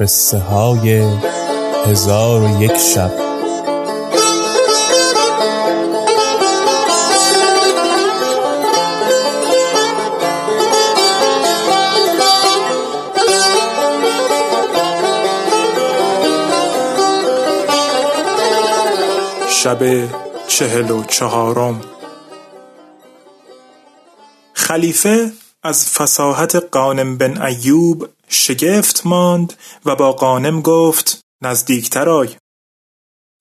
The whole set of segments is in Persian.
قصه های هزار و یک شب. شب چهل و چهارم. خلیفه از فساحت قانم بن ایوب شگفت ماند و با قانم گفت نزدیکتر آی.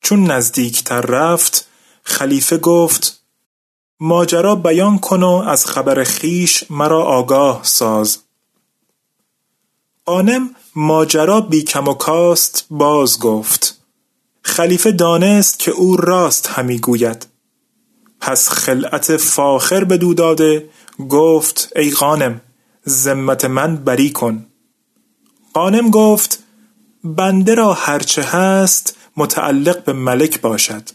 چون نزدیکتر رفت خلیفه گفت ماجرا بیان کن و از خبر خیش مرا آگاه ساز. قانم ماجرا بی کم و کاست باز گفت. خلیفه دانست که او راست همی گوید. پس خلعت فاخر بدو داده گفت ای قانم ذمت من بری کن. قانم گفت بنده را هرچه هست متعلق به ملک باشد.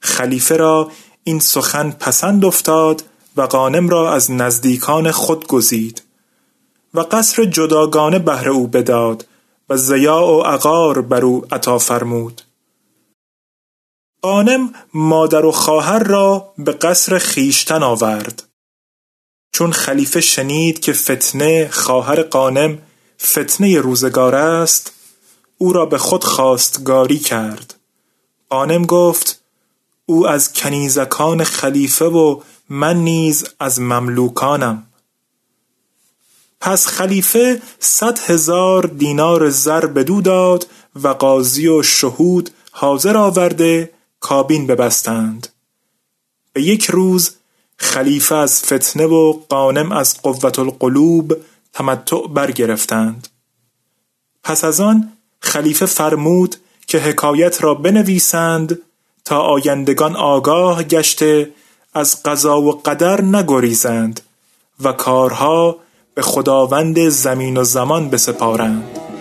خلیفه را این سخن پسند افتاد و قانم را از نزدیکان خود گزید و قصر جداگانه بهر او بداد و ضیاع و عقار بر او عطا فرمود. قانم مادر و خواهر را به قصر خویشتن آورد. چون خلیفه شنید که فتنه خواهر قانم فتنه روزگار است او را به خود خواستگاری کرد. قانم گفت او از کنیزکان خلیفه و من نیز از مملوکانم. پس خلیفه صد هزار دینار زر بدو داد و قاضی و شهود حاضر آورده کابین ببستند. به یک روز خلیفه از فتنه و قانم از قوت القلوب تمتع برگرفتند. پس از آن خلیفه فرمود که حکایت را بنویسند تا آیندگان آگاه گشته از قضا و قدر نگریزند و کارها به خداوند زمین و زمان بسپارند.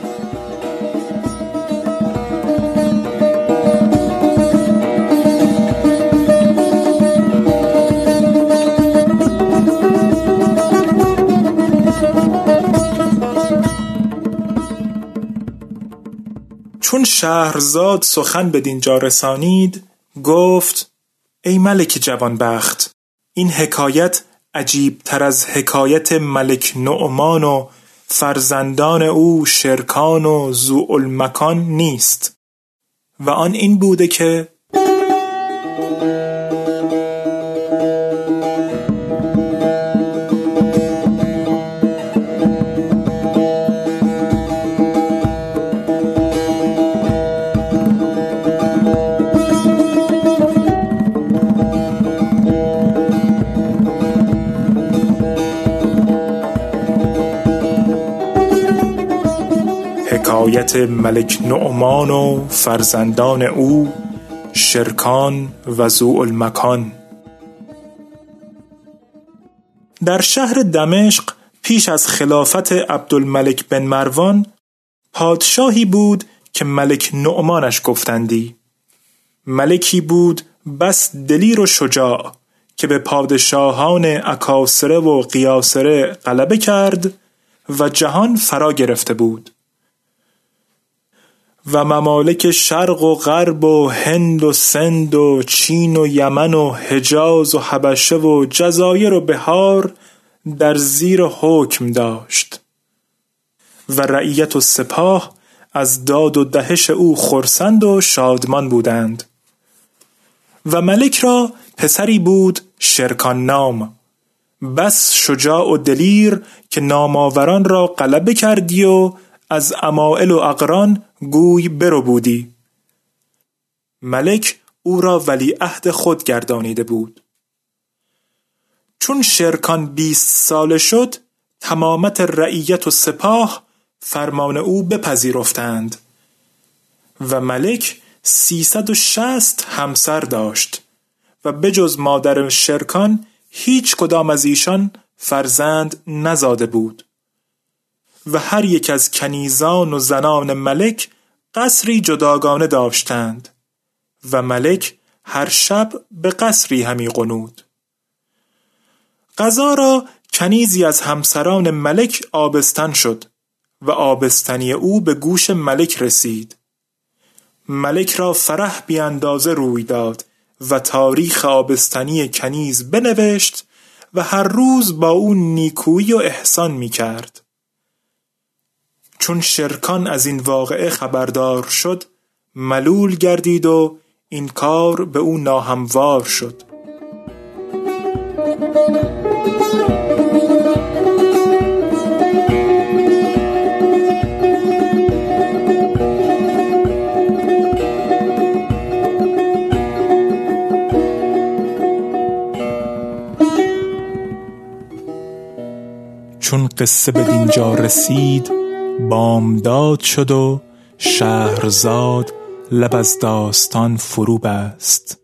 چون شهرزاد سخن بدینجا رسانید گفت ای ملک جوانبخت این حکایت عجیبتر از حکایت ملک نعمان و فرزندان او شرکان و ذوالمکان نیست. و آن این بوده که حکایت ملک نعمان و فرزندان او شرکان و ذوالمکان در شهر دمشق پیش از خلافت عبدالملک بن مروان پادشاهی بود که ملک نعمانش گفتندی. ملکی بود بس دلیر و شجاع که به پادشاهان اکاسره و قیاسره غلبه کرد و جهان فرا گرفته بود. و ممالک شرق و غرب و هند و سند و چین و یمن و حجاز و حبشه و جزایر و بحار در زیر حکم داشت و رعیت و سپاه از داد و دهش او خرسند و شادمان بودند و ملک را پسری بود شرکان نام بس شجاع و دلیر که نامآوران را غلبه کردی و از عمایل و اقران گوی بربودی ملک او را ولیعهد خود گردانیده بود. چون شرکان بیست ساله شد تمامت رعیت و سپاه فرمان او بپذیرفتند و ملک سیصد و شصت همسر داشت و بجز مادر شرکان هیچ کدام از ایشان فرزند نزاده بود. و هر یک از کنیزان و زنان ملک قصری جداگانه داشتند و ملک هر شب به قصری همی قنود قضا را کنیزی از همسران ملک آبستن شد و آبستنی او به گوش ملک رسید ملک را فرح بی اندازه روی داد و تاریخ آبستنی کنیز بنوشت و هر روز با او نیکویی و احسان می کرد. چون شرکان از این واقعه خبردار شد ملول گردید و این کار به او ناهموار شد. چون قصه به دینجا رسید بامداد شد و شهرزاد لب از داستان فرو بست